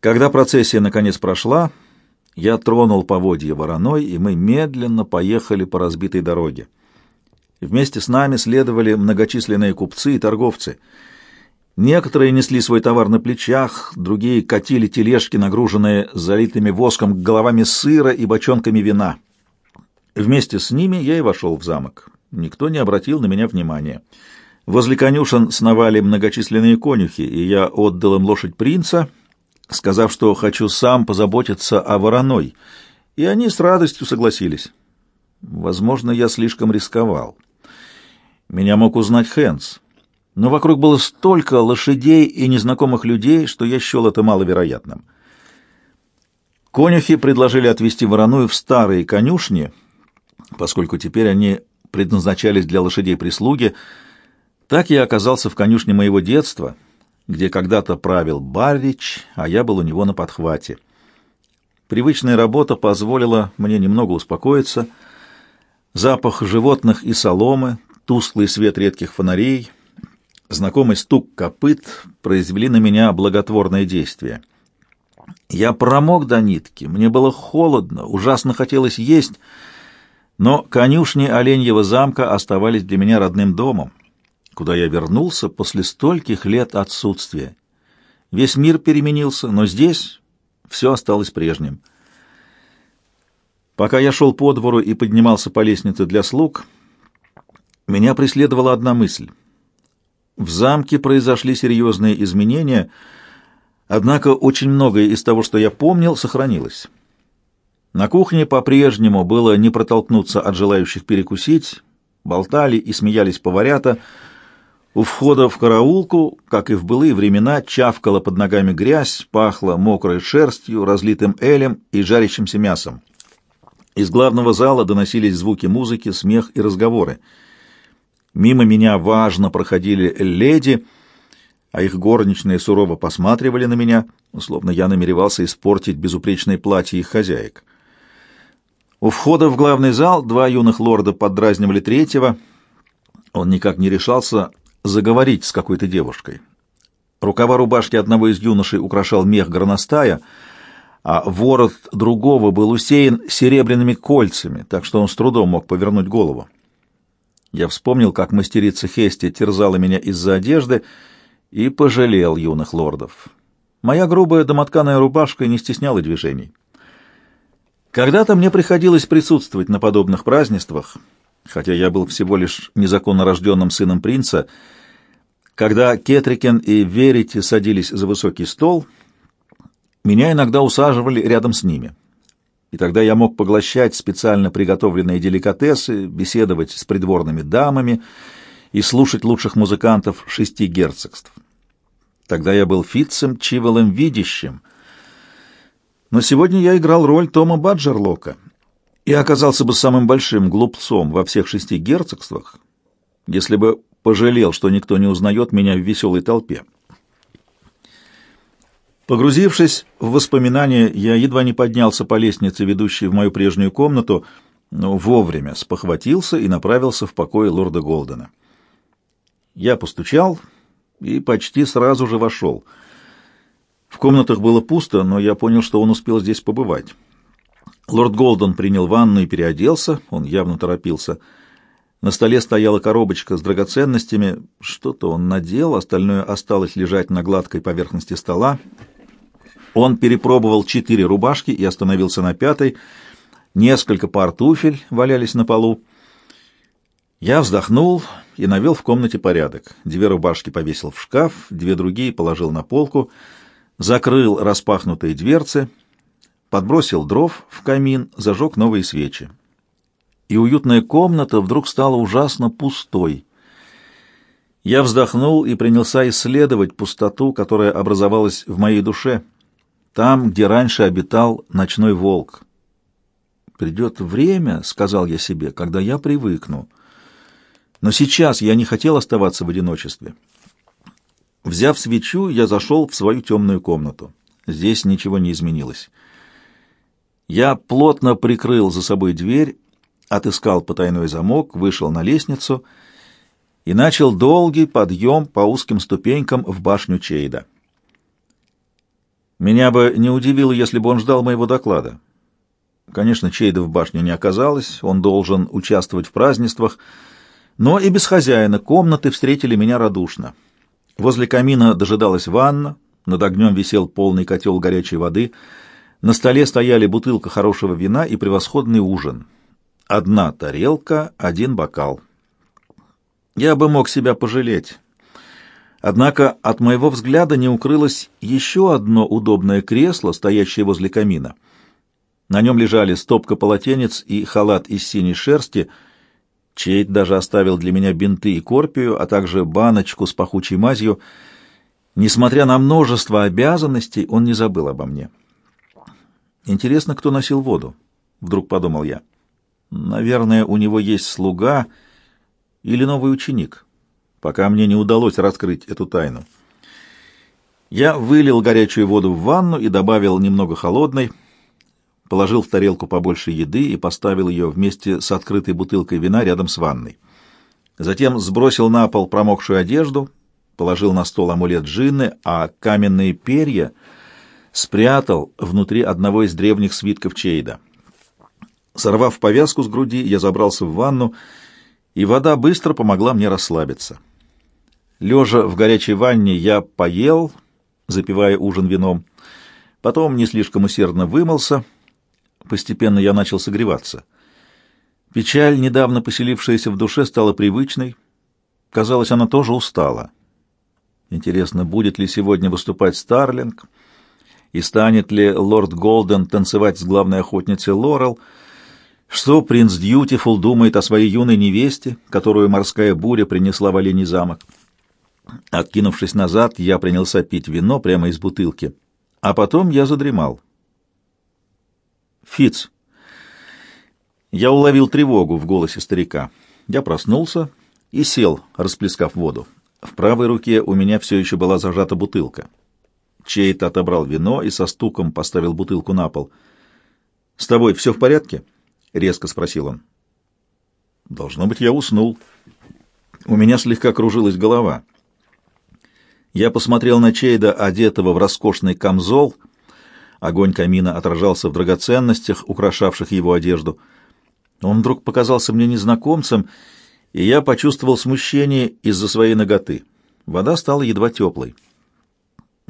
Когда процессия наконец прошла, я тронул поводья вороной, и мы медленно поехали по разбитой дороге. Вместе с нами следовали многочисленные купцы и торговцы. Некоторые несли свой товар на плечах, другие катили тележки, нагруженные залитыми воском головами сыра и бочонками вина. Вместе с ними я и вошел в замок. Никто не обратил на меня внимания. Возле конюшен сновали многочисленные конюхи, и я отдал им лошадь принца, сказав, что хочу сам позаботиться о вороной, и они с радостью согласились. Возможно, я слишком рисковал. Меня мог узнать Хэнс, но вокруг было столько лошадей и незнакомых людей, что я счел это маловероятным. Конюхи предложили отвезти вороную в старые конюшни, поскольку теперь они предназначались для лошадей прислуги. Так я оказался в конюшне моего детства — где когда-то правил Барвич, а я был у него на подхвате. Привычная работа позволила мне немного успокоиться. Запах животных и соломы, тусклый свет редких фонарей, знакомый стук копыт произвели на меня благотворное действие. Я промок до нитки, мне было холодно, ужасно хотелось есть, но конюшни Оленьего замка оставались для меня родным домом куда я вернулся после стольких лет отсутствия. Весь мир переменился, но здесь все осталось прежним. Пока я шел по двору и поднимался по лестнице для слуг, меня преследовала одна мысль. В замке произошли серьезные изменения, однако очень многое из того, что я помнил, сохранилось. На кухне по-прежнему было не протолкнуться от желающих перекусить, болтали и смеялись поварята — у входа в караулку, как и в былые времена, чавкала под ногами грязь, пахло мокрой шерстью, разлитым элем и жарящимся мясом. Из главного зала доносились звуки музыки, смех и разговоры. Мимо меня важно проходили леди, а их горничные сурово посматривали на меня, словно я намеревался испортить безупречное платье их хозяек. У входа в главный зал два юных лорда поддразнивали третьего. Он никак не решался заговорить с какой-то девушкой. Рукава рубашки одного из юношей украшал мех горностая, а ворот другого был усеян серебряными кольцами, так что он с трудом мог повернуть голову. Я вспомнил, как мастерица Хести терзала меня из-за одежды и пожалел юных лордов. Моя грубая домотканая рубашка не стесняла движений. Когда-то мне приходилось присутствовать на подобных празднествах — хотя я был всего лишь незаконно рожденным сыном принца, когда Кетрикен и Верити садились за высокий стол, меня иногда усаживали рядом с ними. И тогда я мог поглощать специально приготовленные деликатесы, беседовать с придворными дамами и слушать лучших музыкантов шести герцогств. Тогда я был Фитцем Чиволом Видящим. Но сегодня я играл роль Тома Баджерлока — и оказался бы самым большим глупцом во всех шести герцогствах, если бы пожалел, что никто не узнает меня в веселой толпе. Погрузившись в воспоминания, я едва не поднялся по лестнице, ведущей в мою прежнюю комнату, но вовремя спохватился и направился в покой лорда Голдена. Я постучал и почти сразу же вошел. В комнатах было пусто, но я понял, что он успел здесь побывать. Лорд Голден принял ванну и переоделся, он явно торопился. На столе стояла коробочка с драгоценностями, что-то он надел, остальное осталось лежать на гладкой поверхности стола. Он перепробовал четыре рубашки и остановился на пятой. Несколько пар туфель валялись на полу. Я вздохнул и навел в комнате порядок. Две рубашки повесил в шкаф, две другие положил на полку, закрыл распахнутые дверцы — подбросил дров в камин, зажег новые свечи. И уютная комната вдруг стала ужасно пустой. Я вздохнул и принялся исследовать пустоту, которая образовалась в моей душе, там, где раньше обитал ночной волк. «Придет время, — сказал я себе, — когда я привыкну. Но сейчас я не хотел оставаться в одиночестве. Взяв свечу, я зашел в свою темную комнату. Здесь ничего не изменилось. Я плотно прикрыл за собой дверь, отыскал потайной замок, вышел на лестницу и начал долгий подъем по узким ступенькам в башню Чейда. Меня бы не удивило, если бы он ждал моего доклада. Конечно, Чейда в башне не оказалось, он должен участвовать в празднествах, но и без хозяина комнаты встретили меня радушно. Возле камина дожидалась ванна, над огнем висел полный котел горячей воды, на столе стояли бутылка хорошего вина и превосходный ужин. Одна тарелка, один бокал. Я бы мог себя пожалеть. Однако от моего взгляда не укрылось еще одно удобное кресло, стоящее возле камина. На нем лежали стопка полотенец и халат из синей шерсти. Чейт даже оставил для меня бинты и корпию, а также баночку с пахучей мазью. Несмотря на множество обязанностей, он не забыл обо мне. Интересно, кто носил воду? Вдруг подумал я. Наверное, у него есть слуга или новый ученик, пока мне не удалось раскрыть эту тайну. Я вылил горячую воду в ванну и добавил немного холодной, положил в тарелку побольше еды и поставил ее вместе с открытой бутылкой вина рядом с ванной. Затем сбросил на пол промокшую одежду, положил на стол амулет джинны, а каменные перья спрятал внутри одного из древних свитков Чейда. Сорвав повязку с груди, я забрался в ванну и вода быстро помогла мне расслабиться. Лежа в горячей ванне, я поел, запивая ужин вином, потом не слишком усердно вымылся, постепенно я начал согреваться. Печаль, недавно поселившаяся в душе, стала привычной, казалось, она тоже устала. Интересно, будет ли сегодня выступать Старлинг, и станет ли лорд Голден танцевать с главной охотницей Лорел — что принц Дьютифул думает о своей юной невесте, которую морская буря принесла в Оленей замок? Откинувшись назад, я принялся пить вино прямо из бутылки, а потом я задремал. Фиц. Я уловил тревогу в голосе старика. Я проснулся и сел, расплескав воду. В правой руке у меня все еще была зажата бутылка. Чейт отобрал вино и со стуком поставил бутылку на пол. «С тобой все в порядке?» — резко спросил он. «Должно быть, я уснул. У меня слегка кружилась голова. Я посмотрел на Чейда, одетого в роскошный камзол. Огонь камина отражался в драгоценностях, украшавших его одежду. Он вдруг показался мне незнакомцем, и я почувствовал смущение из-за своей ноготы. Вода стала едва теплой.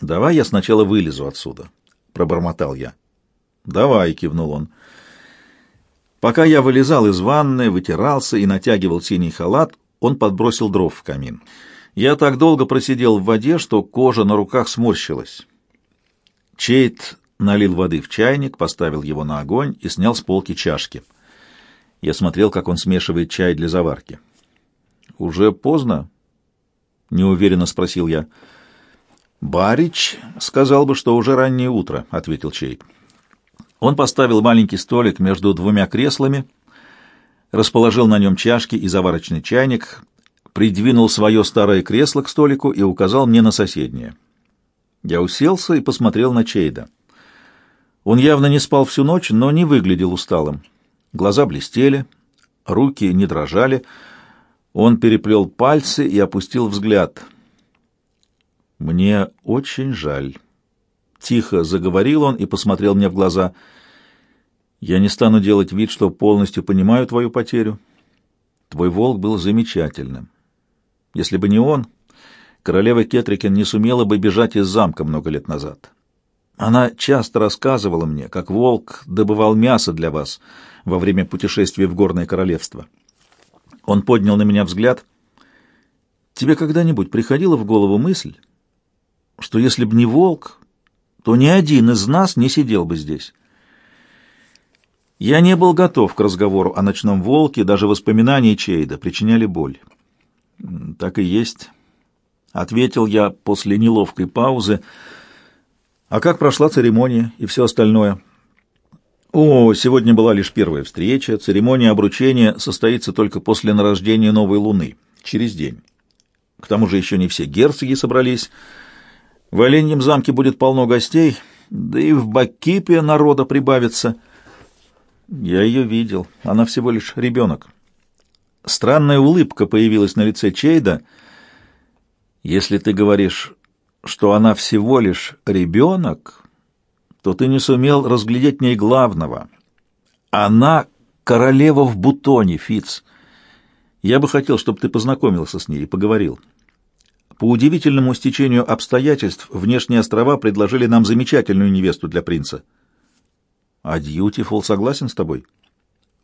«Давай я сначала вылезу отсюда», — пробормотал я. «Давай», — кивнул он. Пока я вылезал из ванны, вытирался и натягивал синий халат, он подбросил дров в камин. Я так долго просидел в воде, что кожа на руках сморщилась. Чейт налил воды в чайник, поставил его на огонь и снял с полки чашки. Я смотрел, как он смешивает чай для заварки. «Уже поздно?» — неуверенно спросил я. «Барич сказал бы, что уже раннее утро», — ответил Чейт. Он поставил маленький столик между двумя креслами, расположил на нем чашки и заварочный чайник, придвинул свое старое кресло к столику и указал мне на соседнее. Я уселся и посмотрел на Чейда. Он явно не спал всю ночь, но не выглядел усталым. Глаза блестели, руки не дрожали. Он переплел пальцы и опустил взгляд. «Мне очень жаль». Тихо заговорил он и посмотрел мне в глаза. «Я не стану делать вид, что полностью понимаю твою потерю. Твой волк был замечательным. Если бы не он, королева Кетрикен не сумела бы бежать из замка много лет назад. Она часто рассказывала мне, как волк добывал мясо для вас во время путешествия в Горное Королевство. Он поднял на меня взгляд. Тебе когда-нибудь приходила в голову мысль, что если б не волк, то ни один из нас не сидел бы здесь. Я не был готов к разговору о ночном волке, даже воспоминания Чейда причиняли боль. Так и есть, ответил я после неловкой паузы. А как прошла церемония и все остальное? О, сегодня была лишь первая встреча. Церемония обручения состоится только после нарождения новой луны, через день. К тому же еще не все герцоги собрались. В Оленьем замке будет полно гостей, да и в Бакипе народа прибавится. Я ее видел, она всего лишь ребенок. Странная улыбка появилась на лице Чейда. Если ты говоришь, что она всего лишь ребенок, то ты не сумел разглядеть в ней главного. Она королева в бутоне, Фиц. Я бы хотел, чтобы ты познакомился с ней и поговорил. По удивительному стечению обстоятельств внешние острова предложили нам замечательную невесту для принца. А Дьютифул согласен с тобой?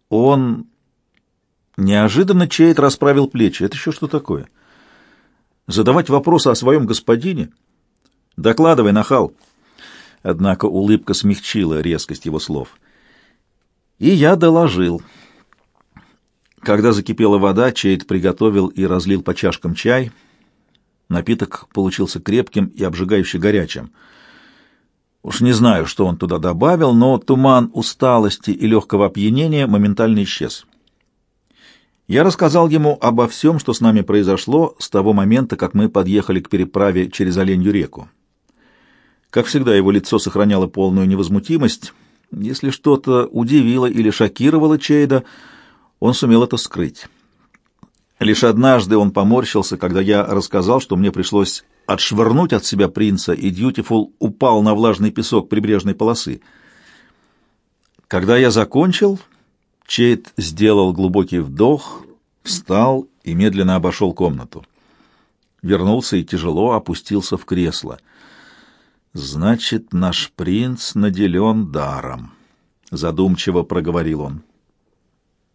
Он... Неожиданно Чейд расправил плечи. Это еще что такое? Задавать вопросы о своем господине? Докладывай, нахал. Однако улыбка смягчила резкость его слов. И я доложил. Когда закипела вода, Чейд приготовил и разлил по чашкам чай. Напиток получился крепким и обжигающе горячим. Уж не знаю, что он туда добавил, но туман усталости и легкого опьянения моментально исчез. Я рассказал ему обо всем, что с нами произошло с того момента, как мы подъехали к переправе через Оленью реку. Как всегда, его лицо сохраняло полную невозмутимость. Если что-то удивило или шокировало Чейда, он сумел это скрыть. Лишь однажды он поморщился, когда я рассказал, что мне пришлось отшвырнуть от себя принца, и Дьютифул упал на влажный песок прибрежной полосы. Когда я закончил, Чейд сделал глубокий вдох, встал и медленно обошел комнату. Вернулся и тяжело опустился в кресло. «Значит, наш принц наделен даром», — задумчиво проговорил он.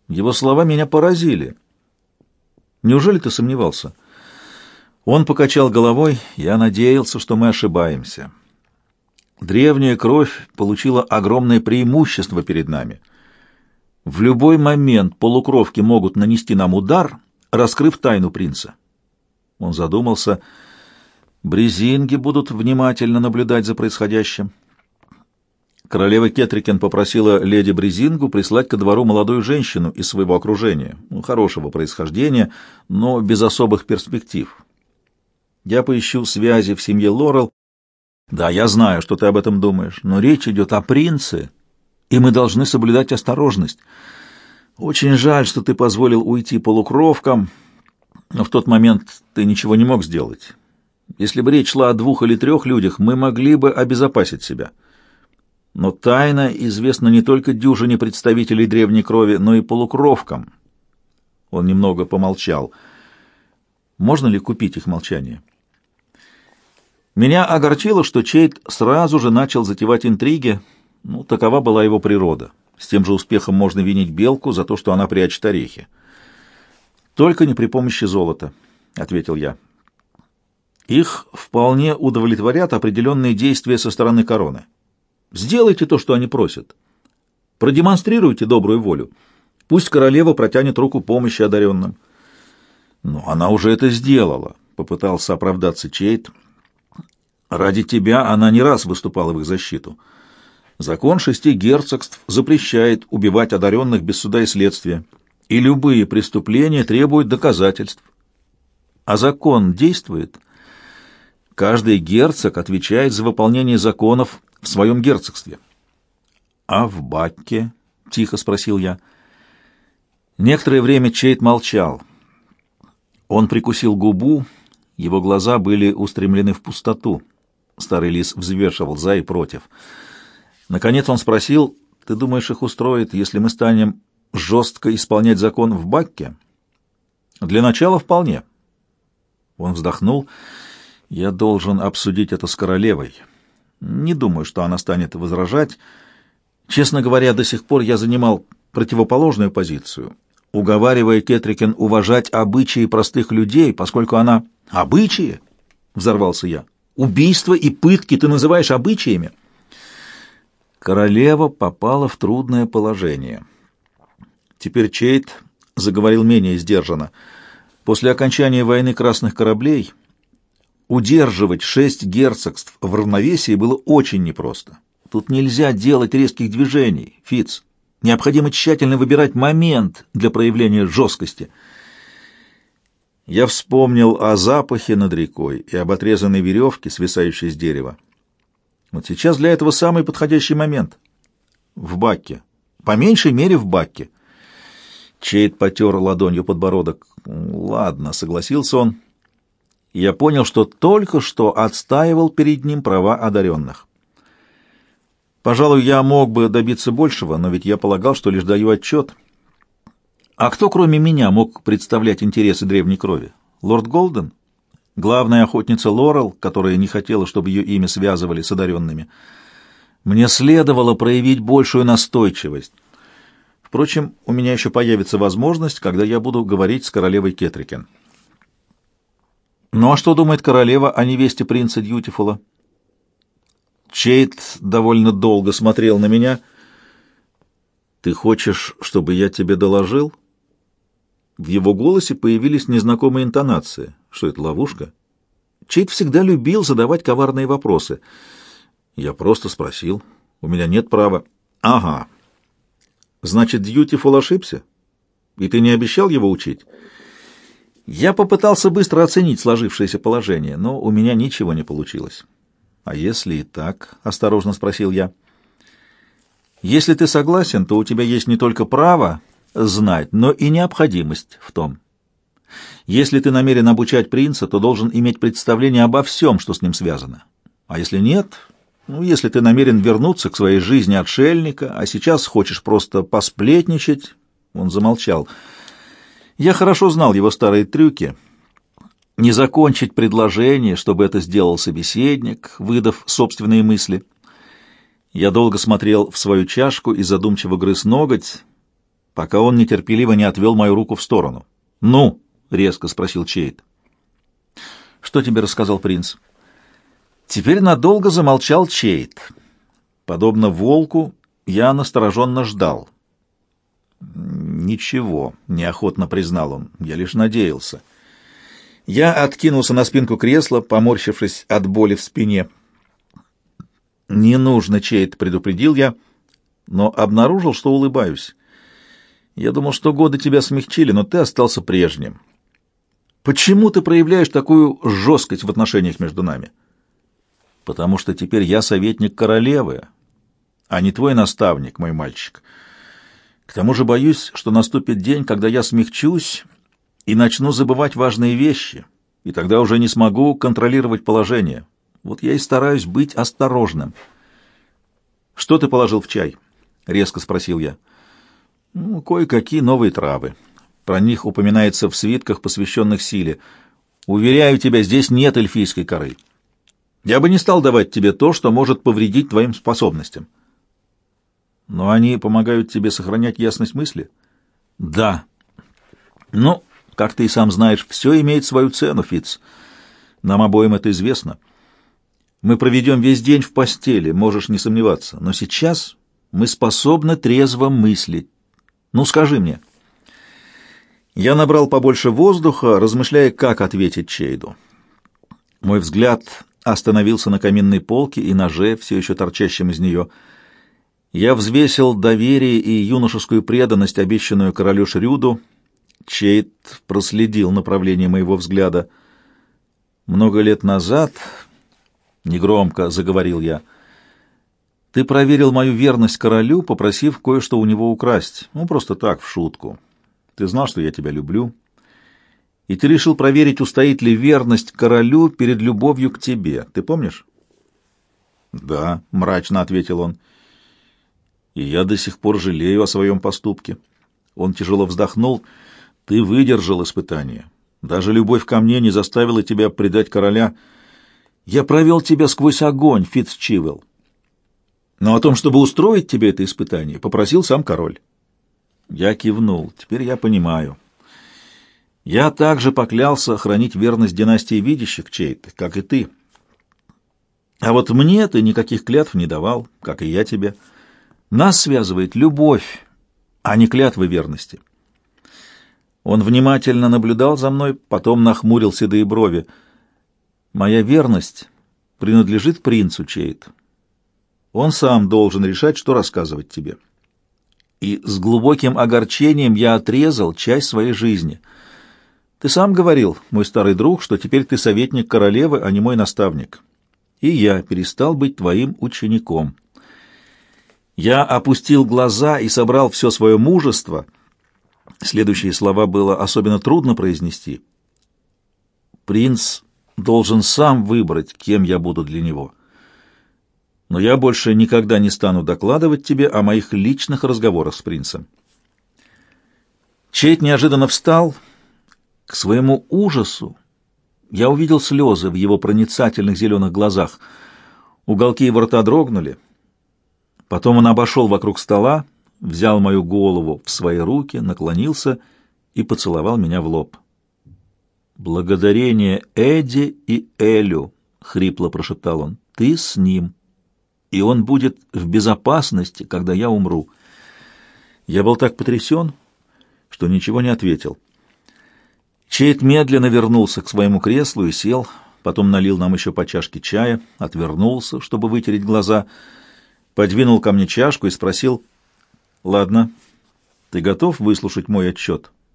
Его слова меня поразили. «Неужели ты сомневался?» Он покачал головой, я надеялся, что мы ошибаемся. Древняя кровь получила огромное преимущество перед нами. В любой момент полукровки могут нанести нам удар, раскрыв тайну принца. Он задумался. Брезинги будут внимательно наблюдать за происходящим. Королева Кетрикен попросила леди Брезингу прислать ко двору молодую женщину из своего окружения, ну, хорошего происхождения, но без особых перспектив. Я поищу связи в семье Лорел. Да, я знаю, что ты об этом думаешь, но речь идет о принце, и мы должны соблюдать осторожность. Очень жаль, что ты позволил уйти полукровкам, но в тот момент ты ничего не мог сделать. Если бы речь шла о двух или трех людях, мы могли бы обезопасить себя. Но тайна известна не только дюжине представителей древней крови, но и полукровкам. Он немного помолчал. Можно ли купить их молчание? Меня огорчило, что Чейд сразу же начал затевать интриги. Ну, такова была его природа. С тем же успехом можно винить белку за то, что она прячет орехи. «Только не при помощи золота», — ответил я. «Их вполне удовлетворят определенные действия со стороны короны. Сделайте то, что они просят. Продемонстрируйте добрую волю. Пусть королева протянет руку помощи одаренным». «Но она уже это сделала», — попытался оправдаться Чейд. Ради тебя она не раз выступала в их защиту. Закон шести герцогств запрещает убивать одаренных без суда и следствия, и любые преступления требуют доказательств. А закон действует. Каждый герцог отвечает за выполнение законов в своем герцогстве. «А в Бакке?» — тихо спросил я. Некоторое время Чейт молчал. Он прикусил губу, его глаза были устремлены в пустоту. Старый лис взвешивал за и против. Наконец он спросил, «Ты думаешь, их устроит, если мы станем жестко исполнять закон в Бакке?» «Для начала вполне». Он вздохнул. «Я должен обсудить это с королевой. Не думаю, что она станет возражать. Честно говоря, до сих пор я занимал противоположную позицию, уговаривая Кетрикен уважать обычаи простых людей, поскольку она... «Обычаи?» — взорвался я. Убийства и пытки ты называешь обычаями? Королева попала в трудное положение. Теперь Чейт заговорил менее сдержанно. После окончания войны красных кораблей удерживать шесть герцогств в равновесии было очень непросто. Тут нельзя делать резких движений, Фиц. Необходимо тщательно выбирать момент для проявления жесткости — я вспомнил о запахе над рекой и об отрезанной веревке, свисающей с дерева. Вот сейчас для этого самый подходящий момент. В баке. По меньшей мере в баке. Чейд потер ладонью подбородок. «Ладно», — согласился он. Я понял, что только что отстаивал перед ним права одаренных. Пожалуй, я мог бы добиться большего, но ведь я полагал, что лишь даю отчет. А кто, кроме меня, мог представлять интересы древней крови? Лорд Голден? Главная охотница Лорел, которая не хотела, чтобы ее имя связывали с одаренными. Мне следовало проявить большую настойчивость. Впрочем, у меня еще появится возможность, когда я буду говорить с королевой Кетрикен. Ну а что думает королева о невесте принца Дьютифула? Чейт довольно долго смотрел на меня. «Ты хочешь, чтобы я тебе доложил?» В его голосе появились незнакомые интонации. Что это, ловушка? Чейт всегда любил задавать коварные вопросы. Я просто спросил. У меня нет права. Ага. Значит, Дьютифул ошибся? И ты не обещал его учить? Я попытался быстро оценить сложившееся положение, но у меня ничего не получилось. «А если и так?» — осторожно спросил я. «Если ты согласен, то у тебя есть не только право знать, но и необходимость в том. Если ты намерен обучать принца, то должен иметь представление обо всем, что с ним связано. А если нет, ну, если ты намерен вернуться к своей жизни отшельника, а сейчас хочешь просто посплетничать...» Он замолчал. Я хорошо знал его старые трюки. Не закончить предложение, чтобы это сделал собеседник, выдав собственные мысли. Я долго смотрел в свою чашку и задумчиво грыз ноготь, пока он нетерпеливо не отвел мою руку в сторону. «Ну?» — резко спросил Чейт. «Что тебе рассказал принц?» Теперь надолго замолчал Чейт. Подобно волку, я настороженно ждал. «Ничего», — неохотно признал он, — «я лишь надеялся». Я откинулся на спинку кресла, поморщившись от боли в спине. «Не нужно, Чейт», — предупредил я, но обнаружил, что улыбаюсь. «Я думал, что годы тебя смягчили, но ты остался прежним. Почему ты проявляешь такую жесткость в отношениях между нами?» «Потому что теперь я советник королевы, а не твой наставник, мой мальчик». К тому же боюсь, что наступит день, когда я смягчусь и начну забывать важные вещи, и тогда уже не смогу контролировать положение. Вот я и стараюсь быть осторожным. «Что ты положил в чай?» — резко спросил я. «Ну, кое-какие новые травы. Про них упоминается в свитках, посвященных силе. Уверяю тебя, здесь нет эльфийской коры. Я бы не стал давать тебе то, что может повредить твоим способностям». Но они помогают тебе сохранять ясность мысли? Да. Ну, как ты и сам знаешь, все имеет свою цену, Фиц. Нам обоим это известно. Мы проведем весь день в постели, можешь не сомневаться. Но сейчас мы способны трезво мыслить. Ну, скажи мне. Я набрал побольше воздуха, размышляя, как ответить Чейду. Мой взгляд остановился на каминной полке и ноже, все еще торчащем из нее. Я взвесил доверие и юношескую преданность, обещанную королю Шрюду. Чейт проследил направление моего взгляда. «Много лет назад...» — негромко заговорил я. «Ты проверил мою верность королю, попросив кое-что у него украсть. Ну, просто так, в шутку. Ты знал, что я тебя люблю. И ты решил проверить, устоит ли верность королю перед любовью к тебе. Ты помнишь?» «Да», — мрачно ответил он и я до сих пор жалею о своем поступке. Он тяжело вздохнул. Ты выдержал испытание. Даже любовь ко мне не заставила тебя предать короля. Я провел тебя сквозь огонь, Фитцчивелл. Но о том, чтобы устроить тебе это испытание, попросил сам король. Я кивнул. Теперь я понимаю. Я также поклялся хранить верность династии видящих чей-то, как и ты. А вот мне ты никаких клятв не давал, как и я тебе. — нас связывает любовь, а не клятвы верности. Он внимательно наблюдал за мной, потом нахмурил седые брови. Моя верность принадлежит принцу Чейт. Он сам должен решать, что рассказывать тебе. И с глубоким огорчением я отрезал часть своей жизни. Ты сам говорил, мой старый друг, что теперь ты советник королевы, а не мой наставник. И я перестал быть твоим учеником». Я опустил глаза и собрал все свое мужество. Следующие слова было особенно трудно произнести. Принц должен сам выбрать, кем я буду для него. но я больше никогда не стану докладывать тебе о моих личных разговорах с принцем. Чейт неожиданно встал. К своему ужасу я увидел слезы в его проницательных зеленых глазах. Уголки его рта дрогнули. Потом он обошел вокруг стола, взял мою голову в свои руки, наклонился и поцеловал меня в лоб. «Благодарение Эдди и Элю», — хрипло прошептал он, — «ты с ним, и он будет в безопасности, когда я умру». Я был так потрясен, что ничего не ответил. Чейт медленно вернулся к своему креслу и сел, потом налил нам еще по чашке чая, отвернулся, чтобы вытереть глаза, подвинул ко мне чашку и спросил, «Ладно, ты готов выслушать мой отчет?»